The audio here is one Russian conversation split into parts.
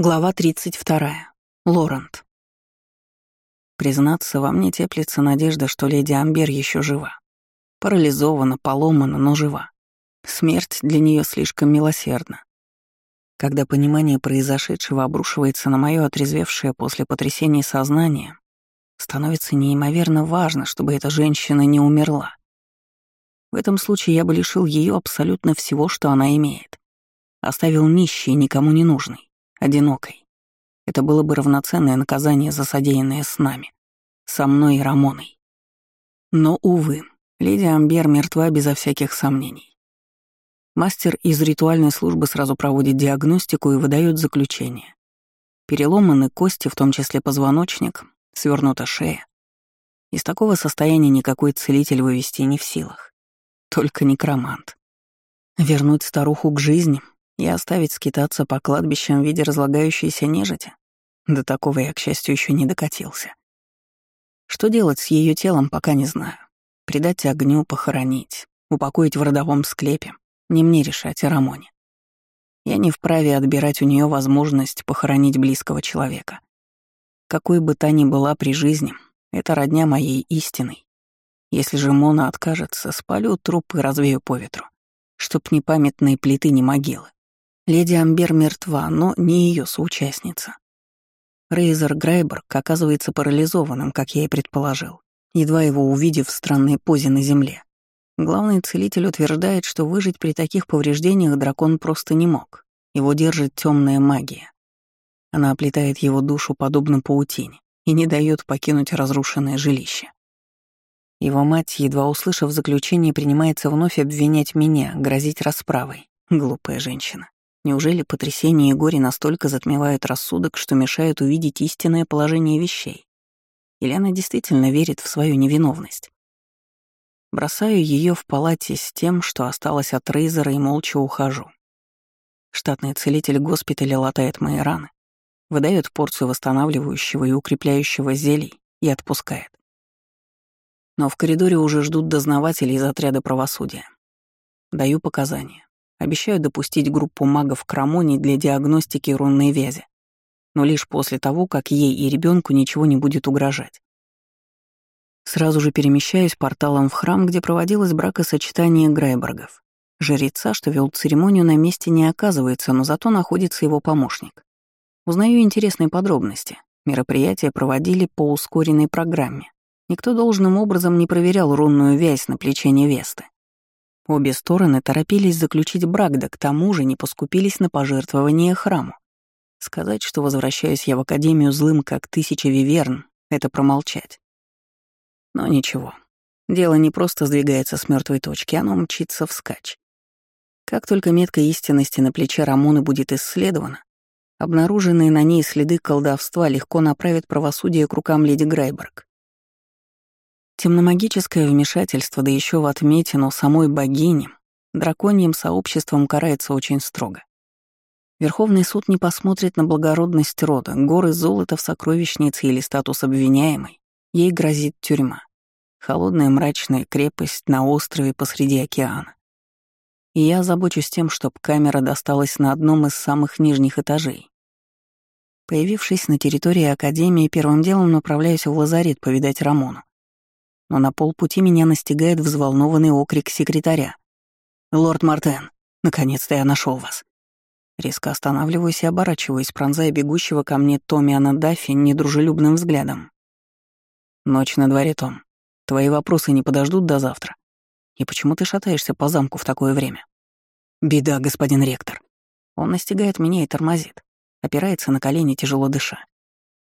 Глава 32. Лорент. Признаться, во мне теплится надежда, что леди Амбер еще жива. Парализована, поломана, но жива. Смерть для нее слишком милосердна. Когда понимание произошедшего обрушивается на мое отрезвевшее после потрясения сознание, становится неимоверно важно, чтобы эта женщина не умерла. В этом случае я бы лишил ее абсолютно всего, что она имеет. Оставил нищей, никому не нужной одинокой. Это было бы равноценное наказание за содеянное с нами, со мной и Рамоной. Но, увы, леди Амбер мертва безо всяких сомнений. Мастер из ритуальной службы сразу проводит диагностику и выдает заключение. Переломаны кости, в том числе позвоночник, свернута шея. Из такого состояния никакой целитель вывести не в силах. Только некромант. Вернуть старуху к жизни и оставить скитаться по кладбищам в виде разлагающейся нежити? До такого я, к счастью, еще не докатился. Что делать с ее телом, пока не знаю. Предать огню, похоронить, упокоить в родовом склепе. Не мне решать, а Рамоне. Я не вправе отбирать у нее возможность похоронить близкого человека. Какой бы та ни была при жизни, это родня моей истиной. Если же Мона откажется, спалю труп и развею по ветру, чтоб ни памятные плиты, ни могилы. Леди Амбер мертва, но не ее соучастница. Рейзер Грайберг оказывается парализованным, как я и предположил, едва его увидев в странной позе на земле. Главный целитель утверждает, что выжить при таких повреждениях дракон просто не мог. Его держит темная магия. Она оплетает его душу подобно паутине и не дает покинуть разрушенное жилище. Его мать, едва услышав заключение, принимается вновь обвинять меня, грозить расправой. Глупая женщина. Неужели потрясение и горе настолько затмевают рассудок, что мешают увидеть истинное положение вещей? Или она действительно верит в свою невиновность? Бросаю ее в палате с тем, что осталось от Рейзера, и молча ухожу. Штатный целитель госпиталя латает мои раны, выдает порцию восстанавливающего и укрепляющего зелий и отпускает. Но в коридоре уже ждут дознаватели из отряда правосудия. Даю показания. Обещаю допустить группу магов к Рамоне для диагностики рунной вязи, но лишь после того, как ей и ребенку ничего не будет угрожать. Сразу же перемещаюсь порталом в храм, где проводилось бракосочетание Грайбергов. Жреца, что вел церемонию, на месте не оказывается, но зато находится его помощник. Узнаю интересные подробности. Мероприятие проводили по ускоренной программе. Никто должным образом не проверял рунную вязь на плече невесты. Обе стороны торопились заключить брак, да к тому же не поскупились на пожертвование храму. Сказать, что возвращаюсь я в Академию злым, как тысяча виверн, это промолчать. Но ничего. Дело не просто сдвигается с мертвой точки, оно мчится вскачь. Как только метка истинности на плече Рамоны будет исследована, обнаруженные на ней следы колдовства легко направят правосудие к рукам леди Грайберг. Темномагическое вмешательство, да еще в отметину самой богини, драконьим сообществом карается очень строго. Верховный суд не посмотрит на благородность рода, горы золота в сокровищнице или статус обвиняемой. Ей грозит тюрьма. Холодная мрачная крепость на острове посреди океана. И я забочусь тем, чтобы камера досталась на одном из самых нижних этажей. Появившись на территории Академии, первым делом направляюсь в лазарет повидать Рамону но на полпути меня настигает взволнованный окрик секретаря. «Лорд Мартен, наконец-то я нашел вас». Резко останавливаюсь и оборачиваюсь, пронзая бегущего ко мне Томиана Даффи недружелюбным взглядом. «Ночь на дворе, Том. Твои вопросы не подождут до завтра. И почему ты шатаешься по замку в такое время?» «Беда, господин ректор». Он настигает меня и тормозит, опирается на колени, тяжело дыша.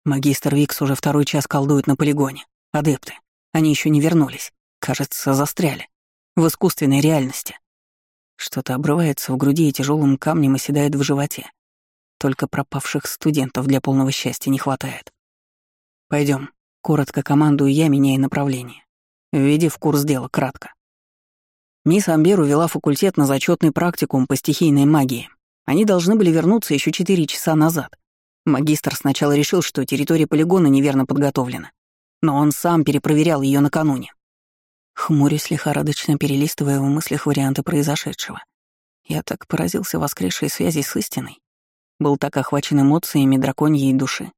Магистр Викс уже второй час колдует на полигоне. Адепты. Они еще не вернулись. Кажется, застряли. В искусственной реальности. Что-то обрывается в груди и тяжелым камнем оседает в животе. Только пропавших студентов для полного счастья не хватает. Пойдем. Коротко командую я, меняя направление. Введи в курс дела, кратко. Мисс Амберу вела факультет на зачетный практикум по стихийной магии. Они должны были вернуться еще четыре часа назад. Магистр сначала решил, что территория полигона неверно подготовлена но он сам перепроверял ее накануне. Хмурясь лихорадочно перелистывая в мыслях варианты произошедшего. Я так поразился воскресшей связи с истиной. был так охвачен эмоциями драконьей души.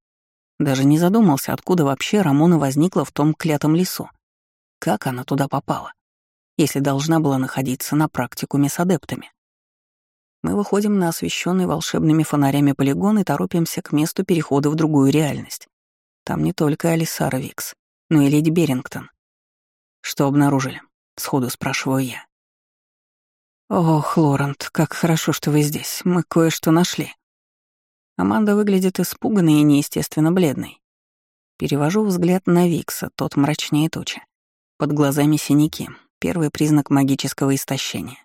Даже не задумался, откуда вообще Рамона возникла в том клятом лесу. Как она туда попала, если должна была находиться на практикуме с адептами? Мы выходим на освещенный волшебными фонарями полигон и торопимся к месту перехода в другую реальность. Там не только Алисара Викс, но и леди Берингтон. Что обнаружили? Сходу спрашиваю я. «Ох, Лорент, как хорошо, что вы здесь. Мы кое-что нашли». Аманда выглядит испуганной и неестественно бледной. Перевожу взгляд на Викса, тот мрачнее тучи. Под глазами синяки, первый признак магического истощения.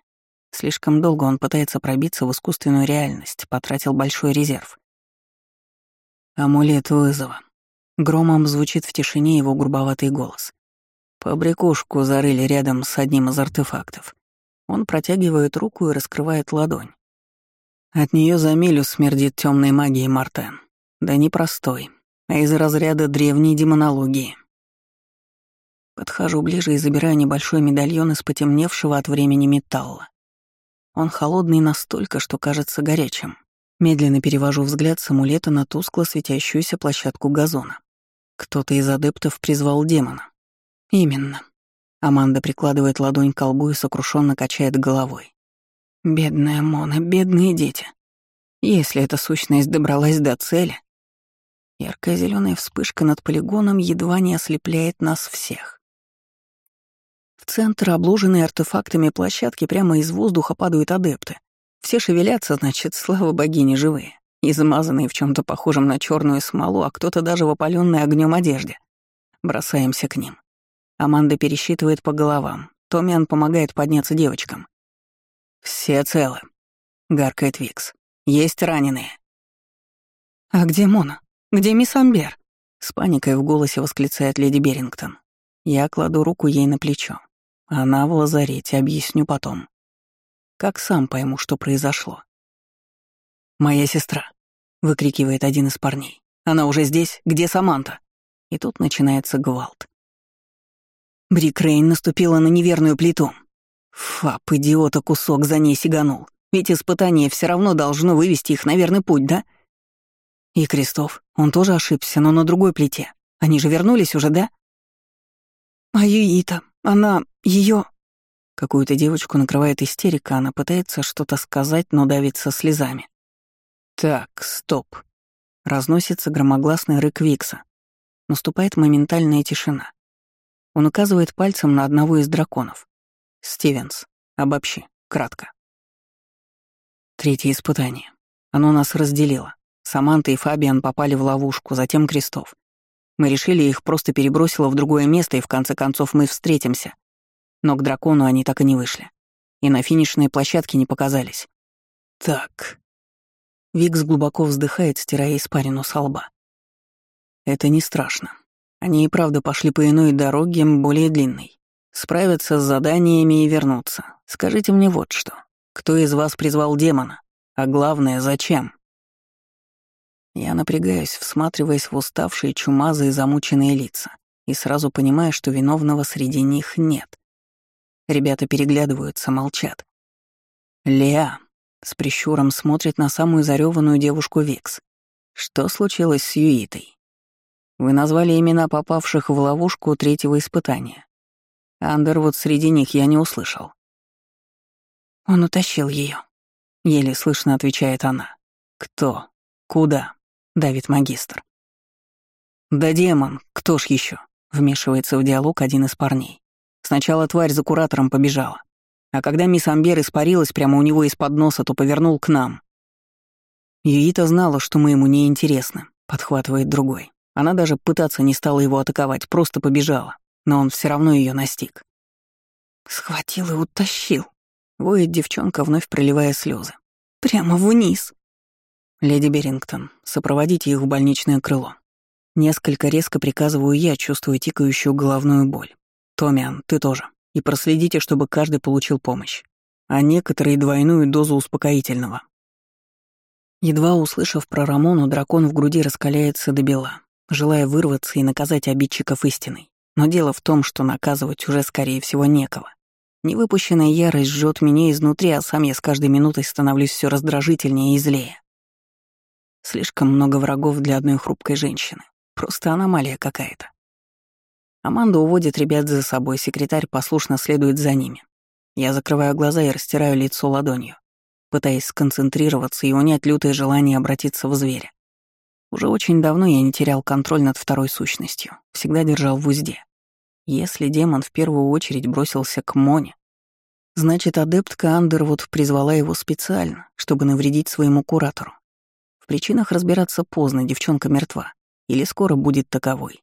Слишком долго он пытается пробиться в искусственную реальность, потратил большой резерв. Амулет вызова. Громом звучит в тишине его грубоватый голос. Побрякушку зарыли рядом с одним из артефактов. Он протягивает руку и раскрывает ладонь. От нее за милю смердит темной магией Мартен. Да не простой, а из разряда древней демонологии. Подхожу ближе и забираю небольшой медальон из потемневшего от времени металла. Он холодный настолько, что кажется горячим. Медленно перевожу взгляд с амулета на тускло светящуюся площадку газона. Кто-то из адептов призвал демона. Именно. Аманда прикладывает ладонь к колбу и сокрушенно качает головой. Бедная Мона, бедные дети. Если эта сущность добралась до цели... Яркая зеленая вспышка над полигоном едва не ослепляет нас всех. В центр, обложенные артефактами площадки, прямо из воздуха падают адепты. Все шевелятся, значит, слава богине, живые. И замазанные в чем то похожем на черную смолу, а кто-то даже в опаленной огнем одежде. Бросаемся к ним. Аманда пересчитывает по головам. Томиан помогает подняться девочкам. «Все целы», — гаркает Викс. «Есть раненые». «А где Мона? Где мисс Амбер?» С паникой в голосе восклицает леди Берингтон. Я кладу руку ей на плечо. Она в лазарете, объясню потом. Как сам пойму, что произошло. «Моя сестра», — выкрикивает один из парней. «Она уже здесь? Где Саманта?» И тут начинается гвалт. Брик Рейн наступила на неверную плиту. Фап, идиота, кусок за ней сиганул. Ведь испытание все равно должно вывести их на верный путь, да? И Крестов, он тоже ошибся, но на другой плите. Они же вернулись уже, да? А Юита, она, ее. Какую-то девочку накрывает истерика, она пытается что-то сказать, но давится слезами. Так, стоп. Разносится громогласный рык Викса. Наступает моментальная тишина. Он указывает пальцем на одного из драконов. «Стивенс, обобщи, кратко». Третье испытание. Оно нас разделило. Саманта и Фабиан попали в ловушку, затем Крестов. Мы решили, их просто перебросило в другое место, и в конце концов мы встретимся. Но к дракону они так и не вышли. И на финишной площадке не показались. Так. Викс глубоко вздыхает, стирая испарину со лба. Это не страшно. Они и правда пошли по иной дороге, более длинной. Справиться с заданиями и вернуться. Скажите мне вот что. Кто из вас призвал демона? А главное, зачем? Я напрягаюсь, всматриваясь в уставшие, чумазые, замученные лица, и сразу понимаю, что виновного среди них нет. Ребята переглядываются, молчат. Леа с прищуром смотрит на самую зареванную девушку Викс. Что случилось с Юитой? Вы назвали имена попавших в ловушку третьего испытания. Андер вот среди них я не услышал. Он утащил ее. Еле слышно отвечает она. Кто? Куда? Давид магистр. Да демон, кто ж еще? Вмешивается в диалог один из парней. Сначала тварь за куратором побежала. А когда мисс Амбер испарилась прямо у него из-под носа, то повернул к нам. Юита знала, что мы ему не интересны, подхватывает другой. Она даже пытаться не стала его атаковать, просто побежала, но он все равно ее настиг. Схватил и утащил. Воет девчонка, вновь проливая слезы. Прямо вниз. Леди Берингтон, сопроводите их в больничное крыло. Несколько резко приказываю я, чувствуя тикающую головную боль. Томиан, ты тоже. И проследите, чтобы каждый получил помощь. А некоторые двойную дозу успокоительного. Едва услышав про Рамону, дракон в груди раскаляется до бела желая вырваться и наказать обидчиков истиной. Но дело в том, что наказывать уже, скорее всего, некого. Невыпущенная ярость жжет меня изнутри, а сам я с каждой минутой становлюсь все раздражительнее и злее. Слишком много врагов для одной хрупкой женщины. Просто аномалия какая-то. Аманда уводит ребят за собой, секретарь послушно следует за ними. Я закрываю глаза и растираю лицо ладонью, пытаясь сконцентрироваться и унять лютое желание обратиться в зверя. Уже очень давно я не терял контроль над второй сущностью, всегда держал в узде. Если демон в первую очередь бросился к Моне, значит, адептка Андервуд призвала его специально, чтобы навредить своему куратору. В причинах разбираться поздно, девчонка мертва. Или скоро будет таковой.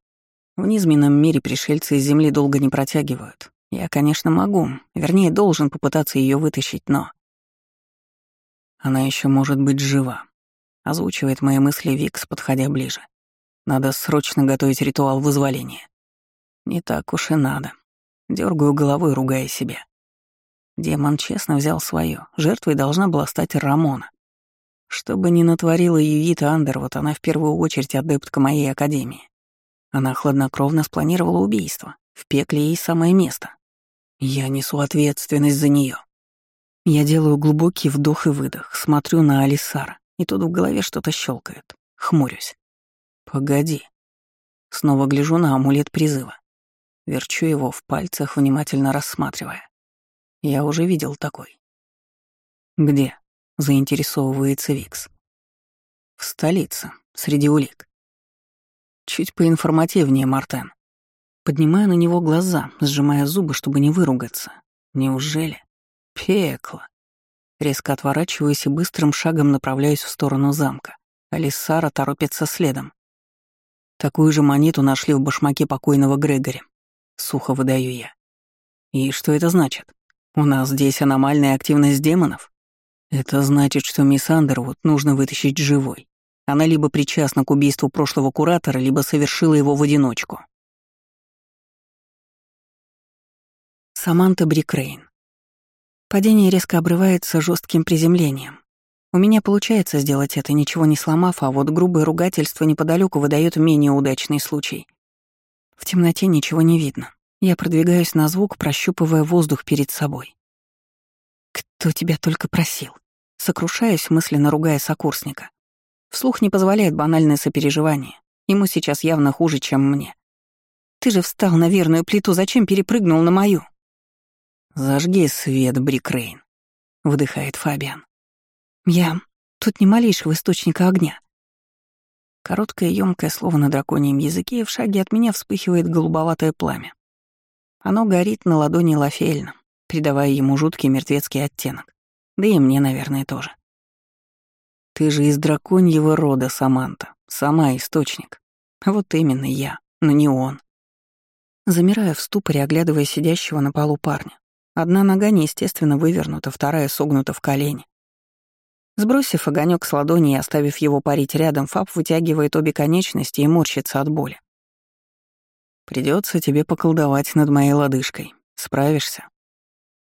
В низменном мире пришельцы из Земли долго не протягивают. Я, конечно, могу, вернее, должен попытаться ее вытащить, но... Она еще может быть жива. Озвучивает мои мысли Викс, подходя ближе. Надо срочно готовить ритуал вызволения. Не так уж и надо. Дергаю головой, ругая себя. Демон честно взял свое. Жертвой должна была стать Рамона. Что бы ни натворила Юита Андервуд, она в первую очередь адептка моей академии. Она хладнокровно спланировала убийство. В пекле ей самое место. Я несу ответственность за нее. Я делаю глубокий вдох и выдох, смотрю на Алисара, и тут в голове что-то щелкает. Хмурюсь. Погоди. Снова гляжу на амулет призыва. Верчу его в пальцах, внимательно рассматривая. Я уже видел такой. «Где?» — заинтересовывается Викс. «В столице, среди улик». Чуть поинформативнее, Мартен. Поднимаю на него глаза, сжимая зубы, чтобы не выругаться. Неужели? Пекло. Резко отворачиваюсь и быстрым шагом направляюсь в сторону замка. Алиссара торопится следом. Такую же монету нашли в башмаке покойного Грегори. Сухо выдаю я. И что это значит? У нас здесь аномальная активность демонов? Это значит, что мисс Андервуд нужно вытащить живой. Она либо причастна к убийству прошлого куратора, либо совершила его в одиночку. Саманта Брикрейн. Падение резко обрывается жестким приземлением. У меня получается сделать это, ничего не сломав, а вот грубое ругательство неподалеку выдает менее удачный случай. В темноте ничего не видно. Я продвигаюсь на звук, прощупывая воздух перед собой. «Кто тебя только просил?» Сокрушаюсь, мысленно ругая сокурсника. Вслух не позволяет банальное сопереживание. Ему сейчас явно хуже, чем мне. «Ты же встал на верную плиту, зачем перепрыгнул на мою?» «Зажги свет, Брикрейн», — выдыхает Фабиан. «Я... Тут ни малейшего источника огня. Короткое ёмкое слово на драконьем языке, и в шаге от меня вспыхивает голубоватое пламя. Оно горит на ладони Лафельна, придавая ему жуткий мертвецкий оттенок. Да и мне, наверное, тоже. Ты же из драконьего рода, Саманта. Сама источник. Вот именно я, но не он. Замирая в ступоре, оглядывая сидящего на полу парня. Одна нога неестественно вывернута, вторая согнута в колени. Сбросив огонек с ладони и оставив его парить рядом, Фаб вытягивает обе конечности и морщится от боли. Придется тебе поколдовать над моей лодыжкой. Справишься?»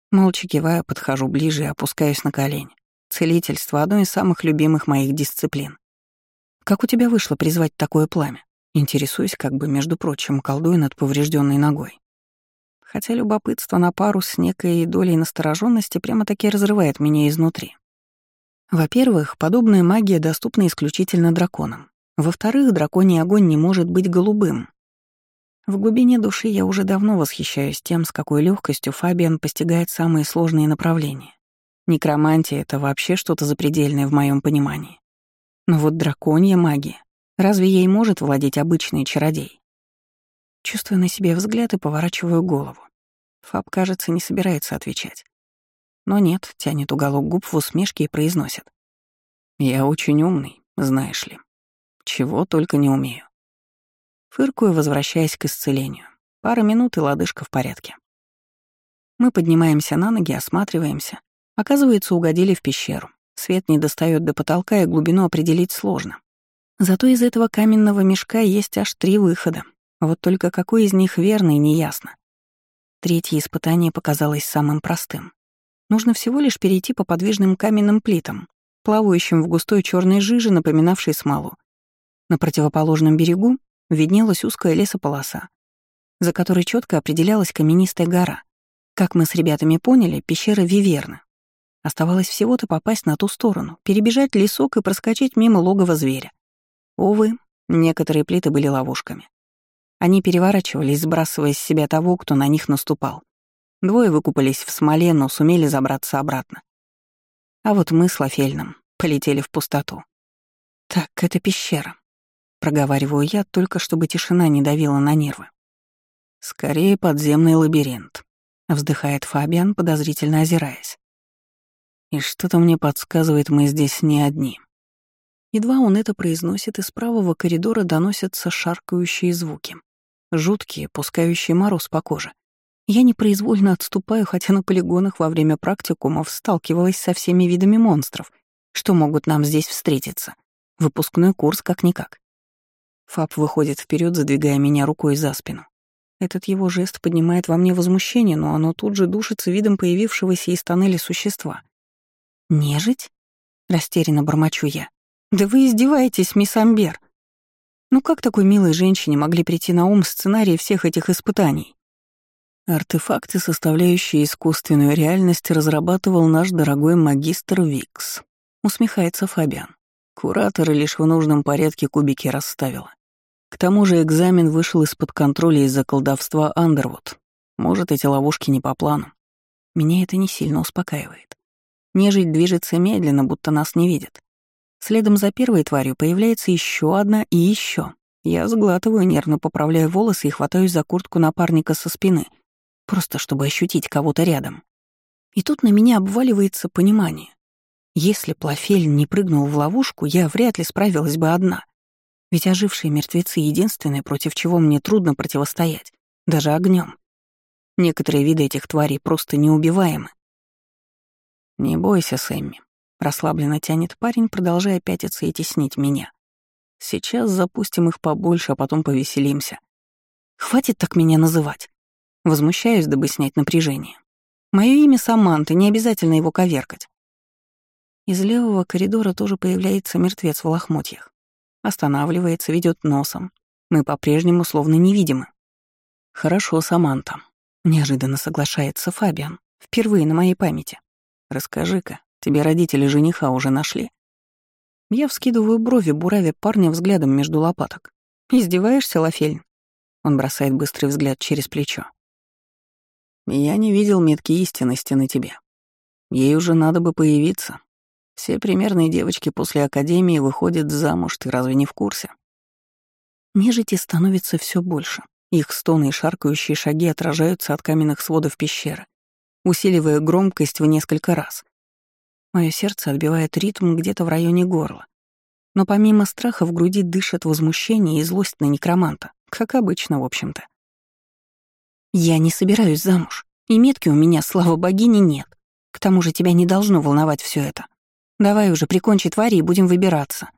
Молча кивая, подхожу ближе и опускаюсь на колени. Целительство — одно из самых любимых моих дисциплин. Как у тебя вышло призвать такое пламя? Интересуюсь, как бы, между прочим, колдуя над поврежденной ногой. Хотя любопытство на пару с некой долей настороженности прямо-таки разрывает меня изнутри. Во-первых, подобная магия доступна исключительно драконам. Во-вторых, драконий огонь не может быть голубым. В глубине души я уже давно восхищаюсь тем, с какой легкостью Фабиан постигает самые сложные направления. Некромантия — это вообще что-то запредельное в моем понимании. Но вот драконья магия, разве ей может владеть обычный чародей? Чувствуя на себе взгляд и поворачиваю голову. Фаб, кажется, не собирается отвечать. Но нет, тянет уголок губ в усмешке и произносит. «Я очень умный, знаешь ли. Чего только не умею». Фыркую, возвращаясь к исцелению. Пара минут, и лодыжка в порядке. Мы поднимаемся на ноги, осматриваемся. Оказывается, угодили в пещеру. Свет не достает до потолка, и глубину определить сложно. Зато из этого каменного мешка есть аж три выхода. Вот только какой из них верный, неясно. Третье испытание показалось самым простым. Нужно всего лишь перейти по подвижным каменным плитам, плавающим в густой черной жиже, напоминавшей смолу. На противоположном берегу виднелась узкая лесополоса, за которой четко определялась каменистая гора. Как мы с ребятами поняли, пещера Виверна. Оставалось всего-то попасть на ту сторону, перебежать лесок и проскочить мимо логова зверя. Увы, некоторые плиты были ловушками. Они переворачивались, сбрасывая с себя того, кто на них наступал. Двое выкупались в смоле, но сумели забраться обратно. А вот мы с Лафельным полетели в пустоту. «Так, это пещера», — проговариваю я, только чтобы тишина не давила на нервы. «Скорее подземный лабиринт», — вздыхает Фабиан, подозрительно озираясь. «И что-то мне подсказывает, мы здесь не одни». Едва он это произносит, из правого коридора доносятся шаркающие звуки. Жуткие, пускающие мороз по коже. Я непроизвольно отступаю, хотя на полигонах во время практикумов сталкивалась со всеми видами монстров, что могут нам здесь встретиться. Выпускной курс как-никак. Фаб выходит вперед, задвигая меня рукой за спину. Этот его жест поднимает во мне возмущение, но оно тут же душится видом появившегося из тоннеля существа. «Нежить?» — растерянно бормочу я. «Да вы издеваетесь, мисс Амбер!» Ну как такой милой женщине могли прийти на ум сценарии всех этих испытаний? Артефакты, составляющие искусственную реальность, разрабатывал наш дорогой магистр Викс. Усмехается Фабиан. Кураторы лишь в нужном порядке кубики расставила. К тому же экзамен вышел из-под контроля из-за колдовства Андервуд. Может, эти ловушки не по плану. Меня это не сильно успокаивает. Нежить движется медленно, будто нас не видит. Следом за первой тварью появляется еще одна и еще. Я сглатываю, нервно поправляю волосы и хватаюсь за куртку напарника со спины — просто чтобы ощутить кого-то рядом. И тут на меня обваливается понимание. Если Плафель не прыгнул в ловушку, я вряд ли справилась бы одна. Ведь ожившие мертвецы — единственное, против чего мне трудно противостоять, даже огнем. Некоторые виды этих тварей просто неубиваемы. «Не бойся, Сэмми», — расслабленно тянет парень, продолжая пятиться и теснить меня. «Сейчас запустим их побольше, а потом повеселимся». «Хватит так меня называть. Возмущаюсь, дабы снять напряжение. Мое имя Саманта, не обязательно его коверкать. Из левого коридора тоже появляется мертвец в лохмотьях. Останавливается, ведет носом. Мы по-прежнему словно невидимы. «Хорошо, Саманта», — неожиданно соглашается Фабиан. Впервые на моей памяти. «Расскажи-ка, тебе родители жениха уже нашли?» Я вскидываю брови, буравя парня взглядом между лопаток. «Издеваешься, Лафельн?» Он бросает быстрый взгляд через плечо. Я не видел метки истинности на тебе. Ей уже надо бы появиться. Все примерные девочки после академии выходят замуж, ты разве не в курсе? Нежити становится все больше. Их стоны и шаркающие шаги отражаются от каменных сводов пещеры, усиливая громкость в несколько раз. Мое сердце отбивает ритм где-то в районе горла. Но помимо страха в груди дышит возмущение и злость на некроманта, как обычно, в общем-то. Я не собираюсь замуж, и метки у меня, слава богине, нет. К тому же тебя не должно волновать все это. Давай уже прикончи твари и будем выбираться.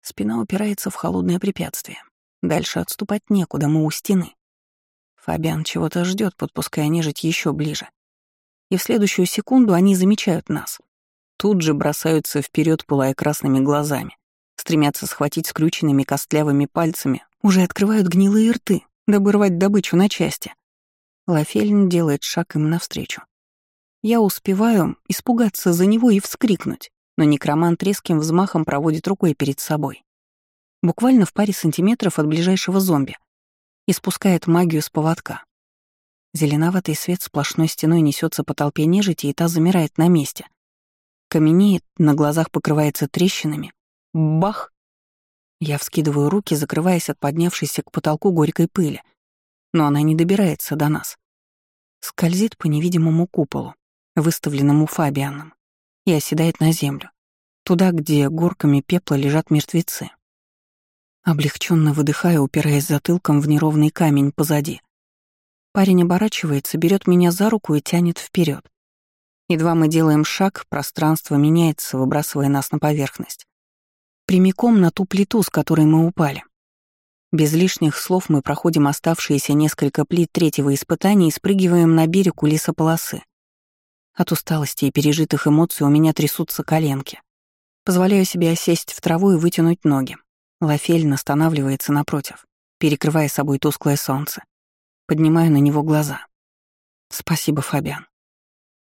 Спина упирается в холодное препятствие. Дальше отступать некуда, мы у стены. Фабиан чего-то ждет, подпуская нежить еще ближе. И в следующую секунду они замечают нас. Тут же бросаются вперед, пылая красными глазами. Стремятся схватить скрюченными костлявыми пальцами, уже открывают гнилые рты, дабы рвать добычу на части. Лафельн делает шаг им навстречу. Я успеваю испугаться за него и вскрикнуть, но некромант резким взмахом проводит рукой перед собой. Буквально в паре сантиметров от ближайшего зомби. И спускает магию с поводка. Зеленоватый свет сплошной стеной несется по толпе нежити, и та замирает на месте. Каменеет, на глазах покрывается трещинами. Бах! Я вскидываю руки, закрываясь от поднявшейся к потолку горькой пыли, но она не добирается до нас. Скользит по невидимому куполу, выставленному Фабианом, и оседает на землю, туда, где горками пепла лежат мертвецы. Облегченно выдыхая, упираясь затылком в неровный камень позади. Парень оборачивается, берет меня за руку и тянет вперед. Едва мы делаем шаг, пространство меняется, выбрасывая нас на поверхность прямиком на ту плиту, с которой мы упали. Без лишних слов мы проходим оставшиеся несколько плит третьего испытания и спрыгиваем на берег у лесополосы. От усталости и пережитых эмоций у меня трясутся коленки. Позволяю себе осесть в траву и вытянуть ноги. Лафель останавливается напротив, перекрывая собой тусклое солнце. Поднимаю на него глаза. Спасибо, Фабиан.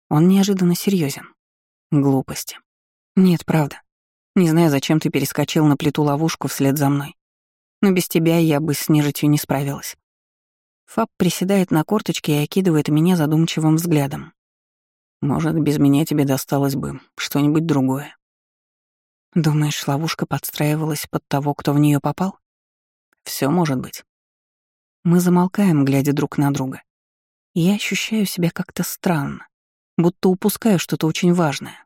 Он неожиданно серьезен. Глупости. Нет, правда. Не знаю, зачем ты перескочил на плиту-ловушку вслед за мной. Но без тебя я бы с нежитью не справилась. Фаб приседает на корточке и окидывает меня задумчивым взглядом. Может, без меня тебе досталось бы что-нибудь другое. Думаешь, ловушка подстраивалась под того, кто в нее попал? Все может быть. Мы замолкаем, глядя друг на друга. Я ощущаю себя как-то странно, будто упускаю что-то очень важное.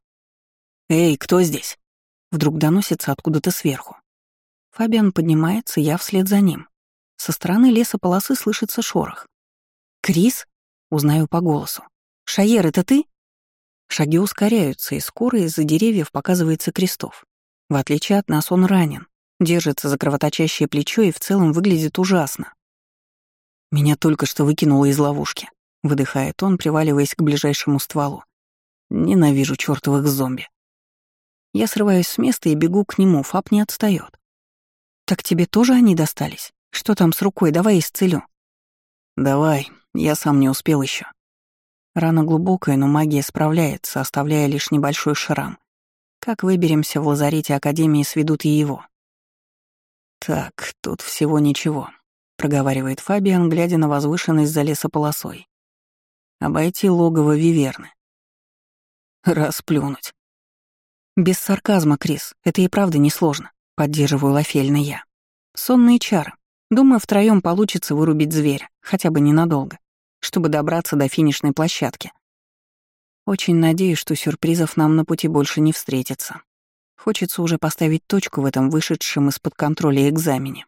«Эй, кто здесь?» Вдруг доносится откуда-то сверху. Фабиан поднимается, я вслед за ним. Со стороны леса полосы слышится шорох. «Крис?» — узнаю по голосу. «Шаер, это ты?» Шаги ускоряются, и скоро из-за деревьев показывается Крестов. В отличие от нас, он ранен, держится за кровоточащее плечо и в целом выглядит ужасно. «Меня только что выкинуло из ловушки», — выдыхает он, приваливаясь к ближайшему стволу. «Ненавижу чертовых зомби». Я срываюсь с места и бегу к нему, Фаб не отстает. «Так тебе тоже они достались? Что там с рукой? Давай исцелю». «Давай, я сам не успел еще. Рана глубокая, но магия справляется, оставляя лишь небольшой шрам. Как выберемся в лазарете Академии, сведут и его. «Так, тут всего ничего», — проговаривает Фабиан, глядя на возвышенность за лесополосой. «Обойти логово Виверны». «Расплюнуть». «Без сарказма, Крис, это и правда несложно», — поддерживаю Лафельна я. «Сонные чары. Думаю, втроем получится вырубить зверя, хотя бы ненадолго чтобы добраться до финишной площадки. Очень надеюсь, что сюрпризов нам на пути больше не встретится. Хочется уже поставить точку в этом вышедшем из-под контроля экзамене.